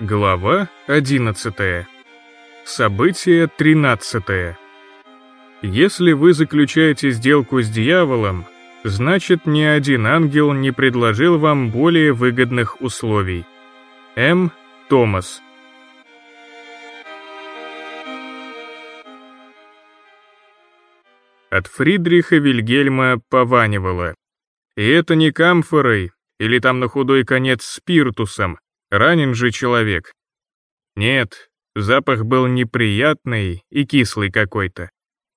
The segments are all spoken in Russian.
Глава 11. Событие 13. Если вы заключаете сделку с дьяволом, значит ни один ангел не предложил вам более выгодных условий. М. Томас. От Фридриха Вильгельма пованивало. И это не камфорой, или там на худой конец спиртусом, ранен же человек. Нет, запах был неприятный и кислый какой-то.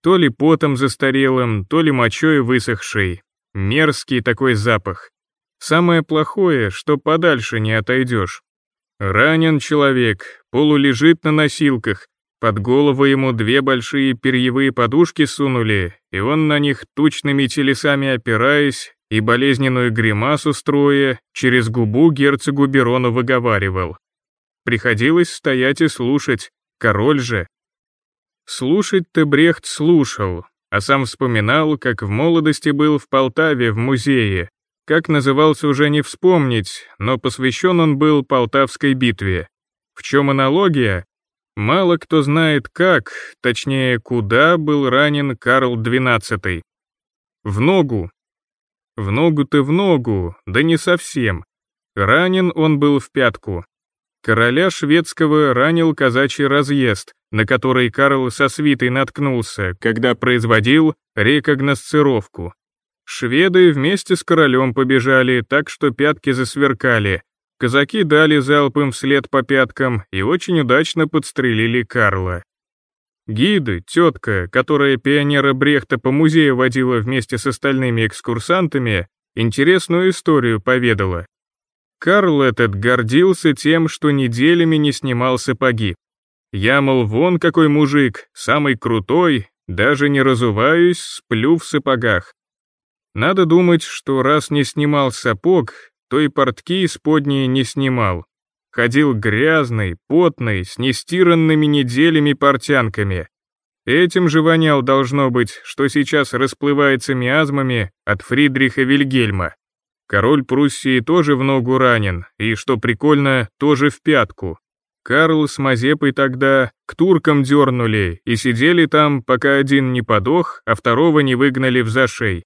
То ли потом застарелым, то ли мочой высохший. Мерзкий такой запах. Самое плохое, что подальше не отойдешь. Ранен человек, полулежит на носилках, под голову ему две большие перьевые подушки сунули, и он на них тучными телесами опираясь и болезненную гримасу строя, через губу герцогу Берону выговаривал. Приходилось стоять и слушать, король же. Слушать-то Брехт слушал, а сам вспоминал, как в молодости был в Полтаве в музее. Как назывался уже не вспомнить, но посвящен он был Полтавской битве. В чем аналогия? Мало кто знает как, точнее куда был ранен Карл XII. В ногу. В ногу-то в ногу, да не совсем. Ранен он был в пятку. Короля шведского ранил казачий разъезд, на который Карл со свитой наткнулся, когда производил рекогносцировку. Шведы вместе с королем побежали, так что пятки засверкали, Казаки дали залп им вслед по пяткам и очень удачно подстрелили Карла. Гиды, тетка, которая пионера Брехта по музею водила вместе с остальными экскурсантами, интересную историю поведала. Карл этот гордился тем, что неделями не снимал сапоги. Я, мол, вон какой мужик, самый крутой, даже не разуваюсь, сплю в сапогах. Надо думать, что раз не снимал сапог, то и портки исподние не снимал. Ходил грязный, потный, с нестиранными неделями портянками. Этим же вонял должно быть, что сейчас расплывается миазмами от Фридриха Вильгельма. Король Пруссии тоже в ногу ранен, и, что прикольно, тоже в пятку. Карл с Мазепой тогда к туркам дернули и сидели там, пока один не подох, а второго не выгнали в зашей.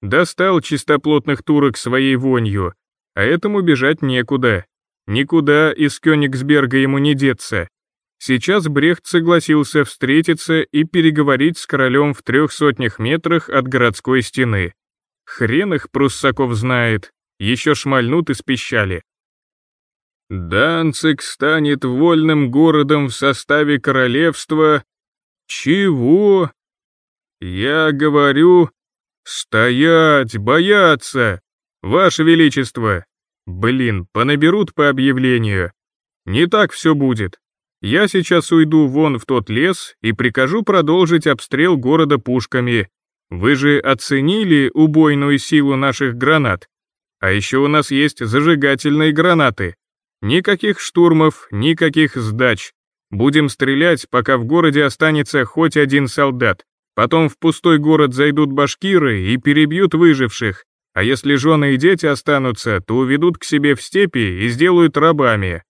Достал чистоплотных турок своей вонью, а этому бежать некуда. Никуда из Кёнигсберга ему не деться. Сейчас Брехт согласился встретиться и переговорить с королем в трех сотнях метрах от городской стены. Хрен их пруссаков знает, еще шмальнут из пищали. Данцик станет вольным городом в составе королевства. Чего? Я говорю, стоять, бояться. «Ваше Величество!» «Блин, понаберут по объявлению. Не так все будет. Я сейчас уйду вон в тот лес и прикажу продолжить обстрел города пушками. Вы же оценили убойную силу наших гранат? А еще у нас есть зажигательные гранаты. Никаких штурмов, никаких сдач. Будем стрелять, пока в городе останется хоть один солдат. Потом в пустой город зайдут башкиры и перебьют выживших, а если жены и дети останутся, то уведут к себе в степи и сделают рабами.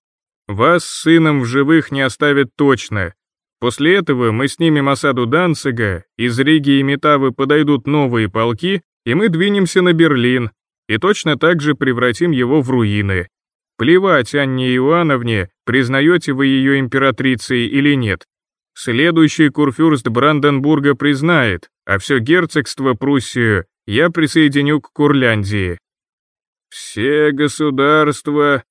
Вас с сыном в живых не оставят точно. После этого мы снимем осаду Данцига, из Риги и Метавы подойдут новые полки, и мы двинемся на Берлин, и точно так же превратим его в руины. Плевать Анне Иоанновне, признаете вы ее императрицей или нет. Следующий курфюрст Бранденбурга признает, а все герцогство Пруссию я присоединю к Курляндии. Все государства...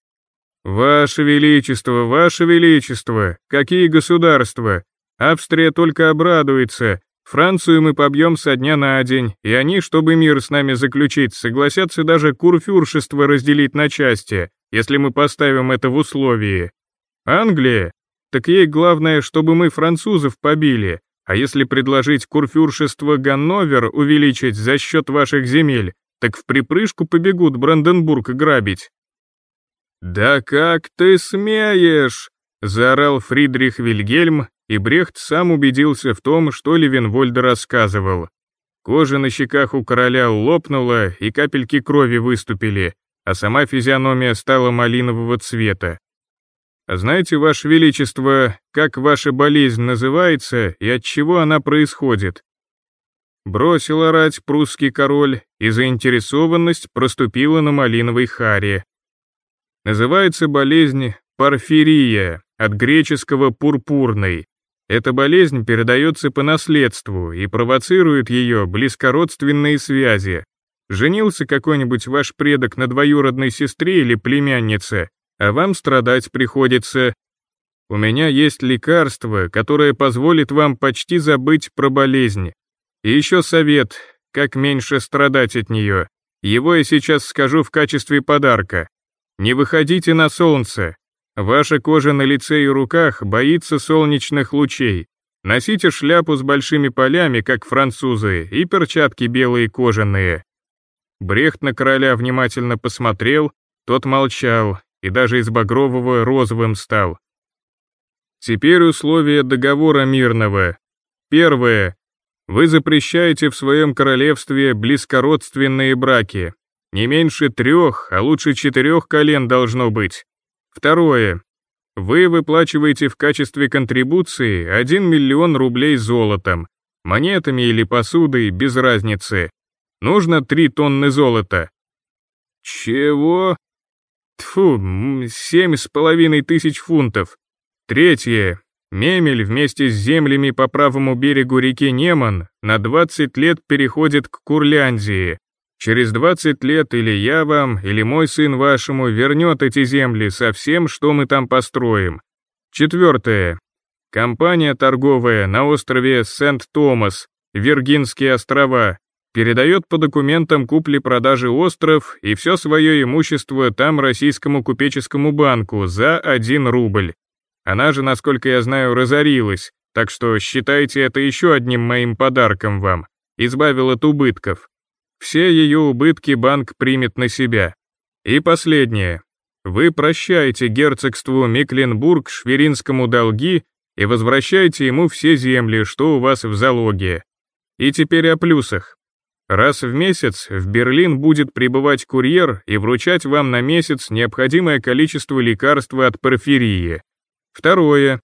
Ваше Величество, Ваше Величество, какие государства? Австрия только обрадуется. Францию мы побьем со дня на день, и они, чтобы мир с нами заключить, согласятся даже курфюршество разделить на части, если мы поставим это в условии. Англия? Так ей главное, чтобы мы французов побили, а если предложить курфюршество Ганновер увеличить за счет ваших земель, так в припрыжку побегут Бранденбург грабить». «Да как ты смеешь!» — заорал Фридрих Вильгельм, и Брехт сам убедился в том, что Левенвольд рассказывал. Кожа на щеках у короля лопнула, и капельки крови выступили, а сама физиономия стала малинового цвета. Знаете, Ваше Величество, как ваша болезнь называется и от чего она происходит?» Бросил орать прусский король, и заинтересованность проступила на малиновой харе. Называется болезнь порфирия, от греческого «пурпурный». Эта болезнь передается по наследству и провоцирует ее близкородственные связи. Женился какой-нибудь ваш предок на двоюродной сестре или племяннице, а вам страдать приходится. У меня есть лекарство, которое позволит вам почти забыть про болезнь. И еще совет, как меньше страдать от нее. Его я сейчас скажу в качестве подарка. Не выходите на солнце. Ваша кожа на лице и руках боится солнечных лучей. Носите шляпу с большими полями, как французы, и перчатки белые кожаные. Брехт на короля внимательно посмотрел, тот молчал, и даже из багрового розовым стал. Теперь условия договора мирного. Первое. Вы запрещаете в своем королевстве близкородственные браки. Не меньше трех, а лучше четырех колен должно быть. Второе. Вы выплачиваете в качестве контрибуции 1 миллион рублей золотом, монетами или посудой, без разницы. Нужно 3 тонны золота. Чего? Тфу, семь с половиной тысяч фунтов. Третье. Мемель вместе с землями по правому берегу реки Неман на 20 лет переходит к Курляндии. Через 20 лет или я вам, или мой сын вашему вернет эти земли со всем, что мы там построим. Четвертое. Компания торговая на острове Сент-Томас, Виргинские острова, передает по документам купли-продажи остров и все свое имущество там российскому купеческому банку за 1 рубль. Она же, насколько я знаю, разорилась, так что считайте это еще одним моим подарком вам, избавил от убытков. Все ее убытки банк примет на себя. И последнее. Вы прощаете герцогству Мекленбург Шверинскому долги и возвращаете ему все земли, что у вас в залоге. И теперь о плюсах. Раз в месяц в Берлин будет прибывать курьер и вручать вам на месяц необходимое количество лекарства от порфирии. Второе.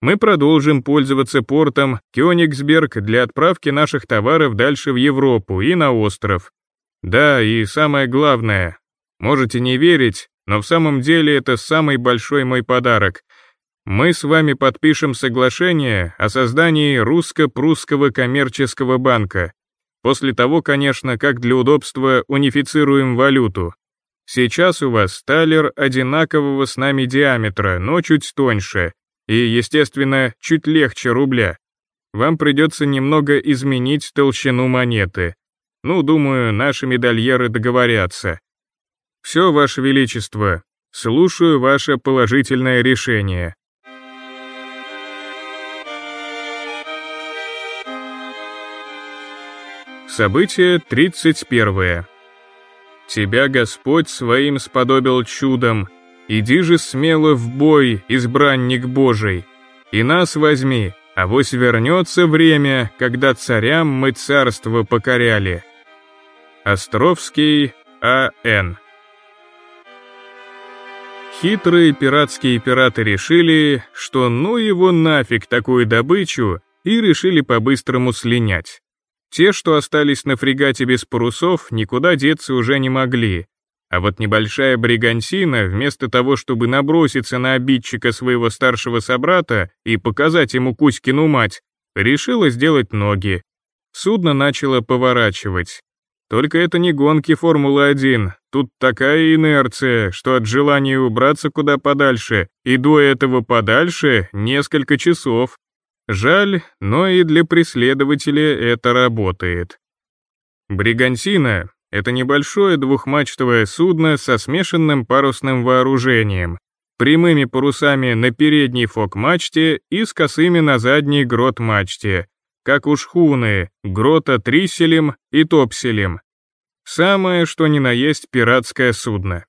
Мы продолжим пользоваться портом Кёнигсберг для отправки наших товаров дальше в Европу и на остров. Да, и самое главное, можете не верить, но в самом деле это самый большой мой подарок. Мы с вами подпишем соглашение о создании русско-прусского коммерческого банка. После того, конечно, как для удобства унифицируем валюту. Сейчас у вас талер одинакового с нами диаметра, но чуть тоньше, и, естественно, чуть легче рубля. Вам придется немного изменить толщину монеты. Ну, думаю, наши медальеры договорятся. Все, Ваше Величество, слушаю ваше положительное решение. Событие 31. Тебя Господь своим сподобил чудом, иди же смело в бой, избранник Божий, и нас возьми, а вось вернется время, когда царям мы царство покоряли. Островский А.Н. Хитрые пиратские пираты решили, что ну его нафиг такую добычу, и решили по-быстрому слинять. Те, что остались на фрегате без парусов, никуда деться уже не могли. А вот небольшая бригантина, вместо того, чтобы наброситься на обидчика своего старшего собрата и показать ему Кузькину мать, решила сделать ноги. Судно начало поворачивать. Только это не гонки Формулы-1, тут такая инерция, что от желания убраться куда подальше и до этого подальше несколько часов. Жаль, но и для преследователя это работает. Бригантина — это небольшое двухмачтовое судно со смешанным парусным вооружением, прямыми парусами на передней фок-мачте и с косыми на задней грот-мачте, как у шхуны, грота триселем и топселем. Самое, что ни на есть пиратское судно.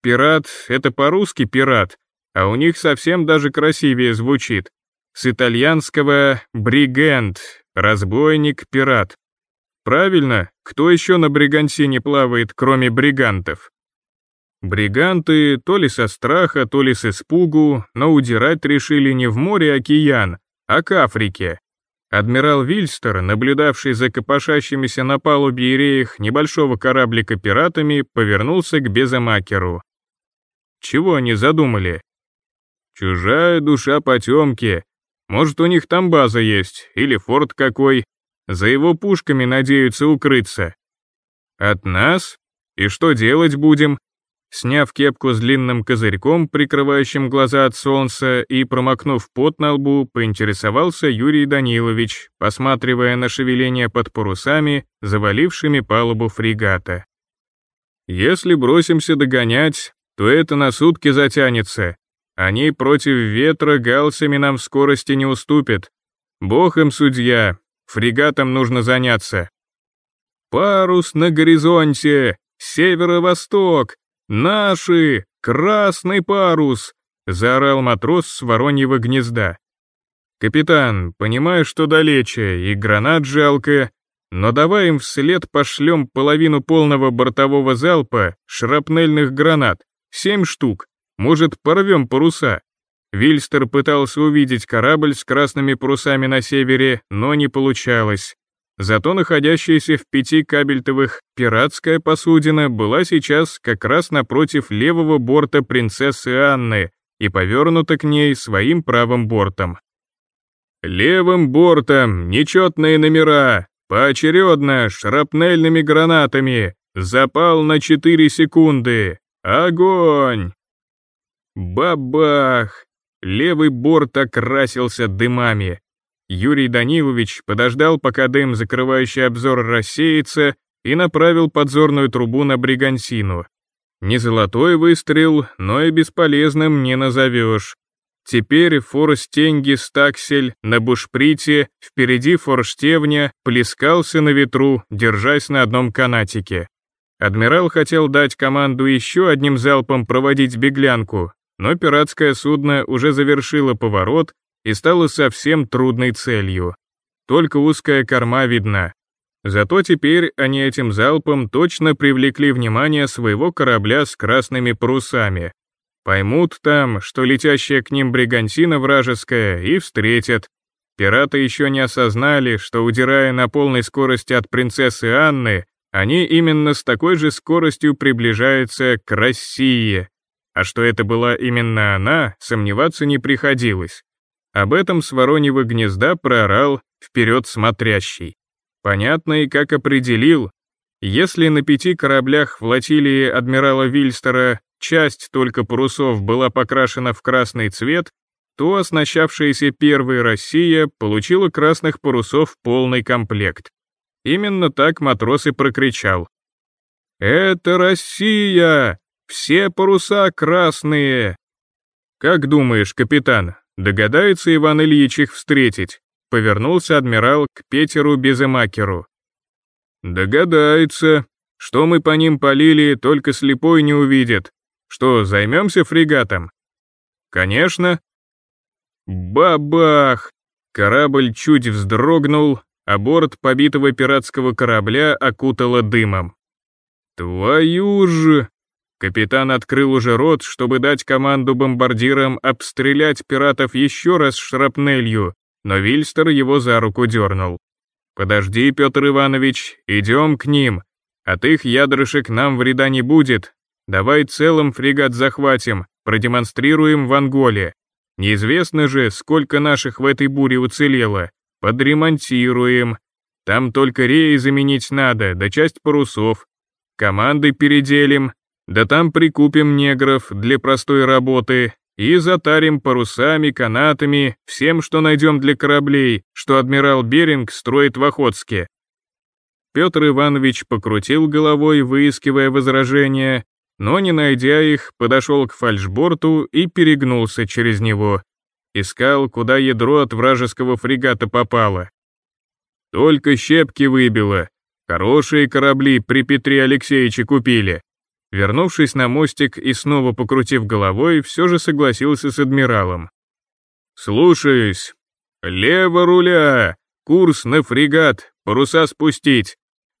Пират — это по-русски пират, а у них совсем даже красивее звучит, с итальянского «бригент», разбойник, пират. Правильно, кто еще на бригантине плавает, кроме бригантов? Бриганты то ли со страха, то ли с испугу, но удирать решили не в море-океан, а к Африке. Адмирал Вильстер, наблюдавший за копошащимися на палубе и реях небольшого кораблика пиратами, повернулся к Безамакеру. Чего они задумали? Чужая душа потемки. Может, у них там база есть, или форт какой. За его пушками надеются укрыться. От нас? И что делать будем? Сняв кепку с длинным козырьком, прикрывающим глаза от солнца, и промокнув пот на лбу, поинтересовался Юрий Данилович, посматривая на шевеление под парусами, завалившими палубу фрегата. «Если бросимся догонять, то это на сутки затянется. Они против ветра галсами нам в скорости не уступят. Бог им судья, фрегатом нужно заняться». «Парус на горизонте! Северо-восток! «Наши! Красный парус!» — заорал матрос с вороньего гнезда. «Капитан, понимаю, что далече, и гранат жалко, но давай им вслед пошлем половину полного бортового залпа шрапнельных гранат, семь штук, может, порвем паруса». Вильстер пытался увидеть корабль с красными парусами на севере, но не получалось. Зато находящаяся в пяти кабельтовых пиратская посудина была сейчас как раз напротив левого борта принцессы Анны и повернута к ней своим правым бортом. «Левым бортом нечетные номера, поочередно шрапнельными гранатами, запал на 4 секунды, огонь!» Бабах! Левый борт окрасился дымами, Юрий Данилович подождал, пока дым, закрывающий обзор, рассеется, и направил подзорную трубу на бригансину. Не золотой выстрел, но и бесполезным не назовешь. Теперь форстенги стаксель на бушприте, впереди форштевня, плескался на ветру, держась на одном канатике. Адмирал хотел дать команду еще одним залпом проводить беглянку, но пиратское судно уже завершило поворот и стало совсем трудной целью. Только узкая корма видна. Зато теперь они этим залпом точно привлекли внимание своего корабля с красными парусами. Поймут там, что летящая к ним бригантина вражеская, и встретят. Пираты еще не осознали, что, удирая на полной скорости от принцессы Анны, они именно с такой же скоростью приближаются к России. А что это была именно она, сомневаться не приходилось. Об этом с Вороньего гнезда проорал вперед смотрящий. Понятно и как определил, если на пяти кораблях флотилии адмирала Вильстера часть только парусов была покрашена в красный цвет, то оснащавшаяся первой Россия получила красных парусов полный комплект. Именно так матрос и прокричал. «Это Россия! Все паруса красные!» «Как думаешь, капитан, Догадается Иван Ильич их встретить, повернулся адмирал к Петеру Безымакеру. Догадается. Что мы по ним полили, только слепой не увидит. Что, займемся фрегатом? Конечно. Бабах! Корабль чуть вздрогнул, а борт побитого пиратского корабля окутало дымом. «Твою же!» Капитан открыл уже рот, чтобы дать команду бомбардирам обстрелять пиратов еще раз шрапнелью, но Вильстер его за руку дернул. «Подожди, Петр Иванович, идем к ним. От их ядрышек нам вреда не будет. Давай целым фрегат захватим, продемонстрируем в Анголе. Неизвестно же, сколько наших в этой буре уцелело. Подремонтируем. Там только реи заменить надо, да часть парусов. Команды переделим, да там прикупим негров для простой работы и затарим парусами, канатами, всем, что найдем для кораблей, что адмирал Беринг строит в Охотске. Петр Иванович покрутил головой, выискивая возражения, но, не найдя их, подошел к фальшборту и перегнулся через него. Искал, куда ядро от вражеского фрегата попало. Только щепки выбило. Хорошие корабли при Петре Алексеевиче купили. Вернувшись на мостик и снова покрутив головой, все же согласился с адмиралом. «Слушаюсь. Лево руля, курс на фрегат, паруса спустить,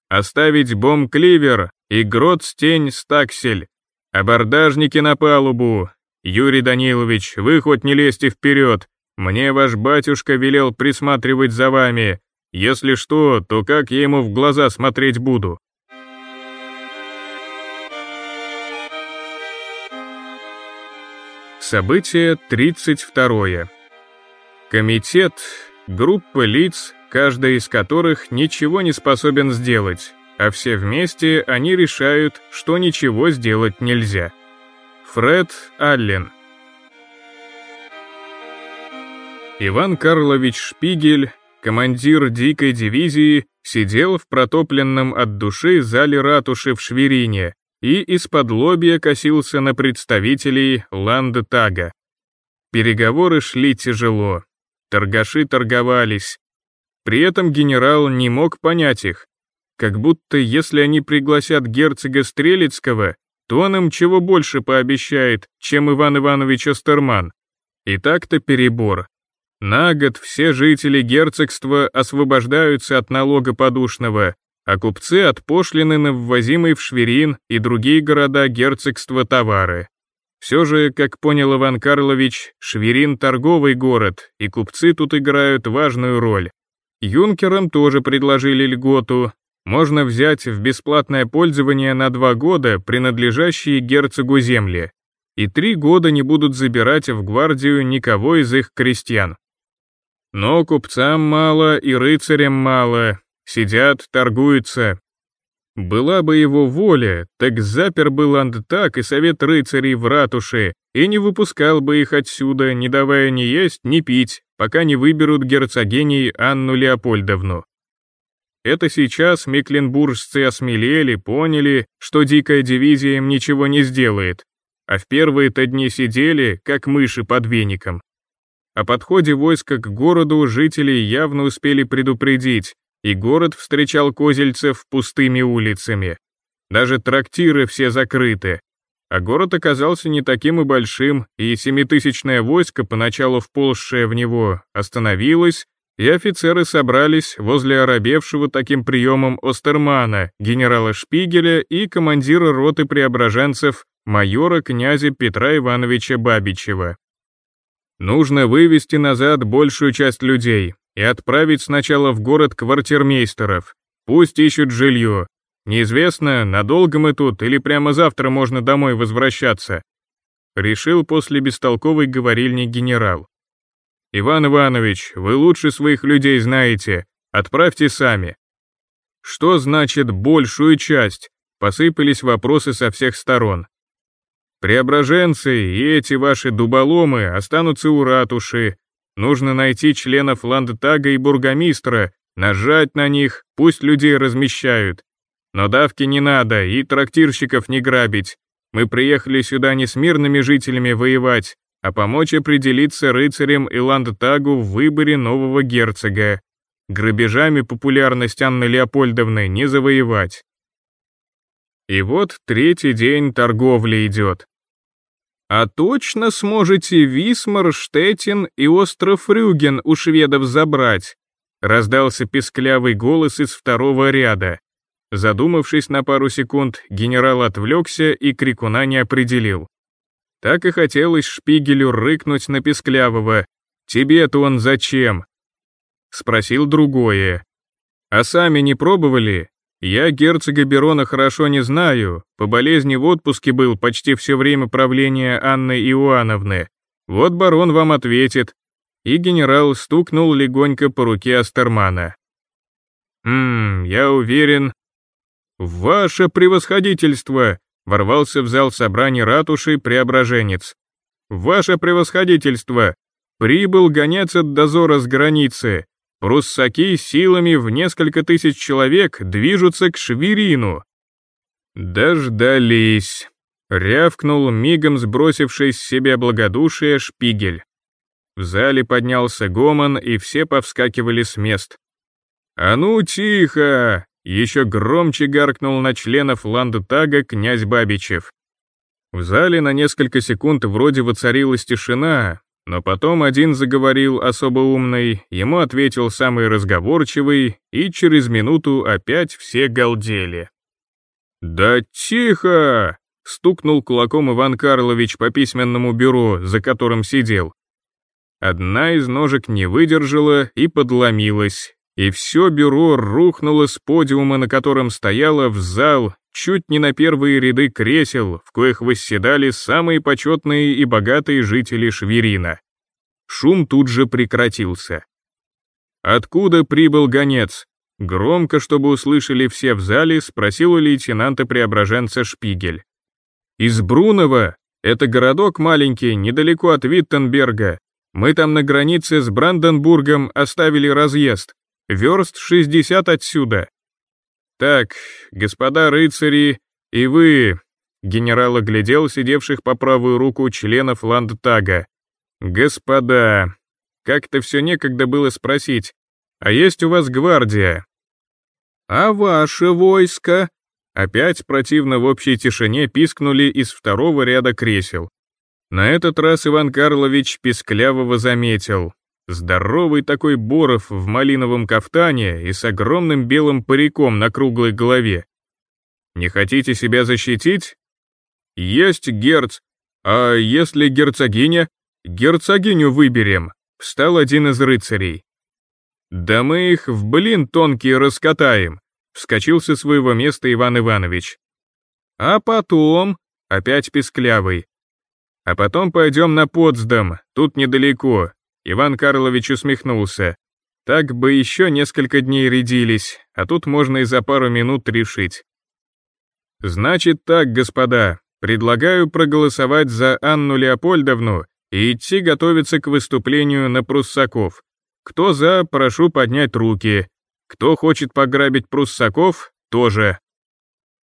оставить бомб-кливер и грот-стень стаксель, Абордажники на палубу! Юрий Данилович, вы хоть не лезьте вперед, мне ваш батюшка велел присматривать за вами. Если что, то как я ему в глаза смотреть буду?» Событие 32. Комитет — группа лиц, каждая из которых ничего не способен сделать, а все вместе они решают, что ничего сделать нельзя. Фред Аллен Иван Карлович Шпигель, командир дикой дивизии, сидел в протопленном от души зале ратуши в Шверине и из-под лобья косился на представителей Ландтага. Переговоры шли тяжело, торгаши торговались. При этом генерал не мог понять их, как будто если они пригласят герцога Стрелецкого, то он им чего больше пообещает, чем Иван Иванович Остерман. И так-то перебор. На год все жители герцогства освобождаются от налога подушного, а купцы от пошлины на ввозимый в Шверин и другие города герцогства товары. Все же, как понял Иван Карлович, Шверин — торговый город, и купцы тут играют важную роль. Юнкерам тоже предложили льготу. Можно взять в бесплатное пользование на два года принадлежащие герцогу земли. И три года не будут забирать в гвардию никого из их крестьян. Но купцам мало и рыцарям мало, сидят, торгуются. Была бы его воля, так запер бы Ландтак и совет рыцарей в ратуше, и не выпускал бы их отсюда, не давая ни есть, ни пить, пока не выберут герцогиней Анну Леопольдовну. Это сейчас мекленбуржцы осмелели, поняли, что дикая дивизия им ничего не сделает, а в первые-то дни сидели, как мыши под веником. О подходе войска к городу жители явно успели предупредить, и город встречал козельцев пустыми улицами. Даже трактиры все закрыты. А город оказался не таким и большим, и семитысячное войско, поначалу вползшее в него, остановилось, и офицеры собрались возле оробевшего таким приемом Остермана, генерала Шпигеля и командира роты преображенцев, майора князя Петра Ивановича Бабичева. Нужно вывести назад большую часть людей и отправить сначала в город квартирмейстеров. Пусть ищут жилье. Неизвестно, надолго мы тут или прямо завтра можно домой возвращаться. Решил после бестолковой говорильни генерал. Иван Иванович, вы лучше своих людей знаете, отправьте сами. Что значит большую часть? Посыпались вопросы со всех сторон. Преображенцы и эти ваши дуболомы останутся у ратуши. Нужно найти членов ландтага и бургомистра, нажать на них, пусть людей размещают. Но давки не надо и трактирщиков не грабить. Мы приехали сюда не с мирными жителями воевать, а помочь определиться рыцарям и ландтагу в выборе нового герцога. Грабежами популярность Анны Леопольдовны не завоевать. И вот третий день торговли идет. А точно сможете Висмар, Штетин и остров Рюген у шведов забрать?» Раздался песклявый голос из второго ряда. Задумавшись на пару секунд, генерал отвлекся и крикуна не определил. Так и хотелось шпигелю рыкнуть на песклявого. «Тебе-то он зачем?» Спросил другое. «А сами не пробовали? Я герцога Берона хорошо не знаю, по болезни в отпуске был почти все время правления Анны Иоанновны. Вот барон вам ответит. И генерал стукнул легонько по руке Астермана. «Ммм, я уверен...» «Ваше превосходительство!» — ворвался в зал собраний ратуши преображенец. «Ваше превосходительство! Прибыл гонец от дозора с границы. Пруссаки силами в несколько тысяч человек движутся к Швирину. Дождались. Рявкнул мигом сбросивший с себя благодушие шпигель. В зале поднялся гомон, и все повскакивали с мест. «А ну, тихо!» — еще громче гаркнул на членов Ландтага князь Бабичев. В зале на несколько секунд вроде воцарилась тишина, но потом один заговорил особо умный, ему ответил самый разговорчивый, и через минуту опять все галдели. «Да тихо!» стукнул кулаком Иван Карлович по письменному бюро, за которым сидел. Одна из ножек не выдержала и подломилась, и все бюро рухнуло с подиума, на котором стояло, в зал, чуть не на первые ряды кресел, в коих восседали самые почетные и богатые жители Шверина. Шум тут же прекратился. «Откуда прибыл гонец?» Громко, чтобы услышали все в зале, спросил у лейтенанта-преображенца Шпигель. «Из Брунова? Это городок маленький, недалеко от Виттенберга. Мы там на границе с Бранденбургом оставили разъезд. Верст 60 отсюда. Так, господа рыцари, и вы, генерал оглядел сидевших по правую руку членов Ландтага. Господа, как-то все некогда было спросить, а есть у вас гвардия? А ваше войско? Опять противно в общей тишине пискнули из второго ряда кресел. На этот раз Иван Карлович Писклявого заметил. Здоровый такой Боров в малиновом кафтане и с огромным белым париком на круглой голове. Не хотите себя защитить? Есть герц. А если герцогиня? Герцогиню выберем, встал один из рыцарей. Да мы их в блин тонкие раскатаем, вскочил со своего места Иван Иванович. А потом, опять песклявый. А потом пойдем на Потсдам, тут недалеко, Иван Карлович усмехнулся. Так бы еще несколько дней рядились, а тут можно и за пару минут решить. Значит так, господа, предлагаю проголосовать за Анну Леопольдовну и идти готовиться к выступлению на пруссаков. Кто за, прошу поднять руки. Кто хочет пограбить пруссаков, тоже.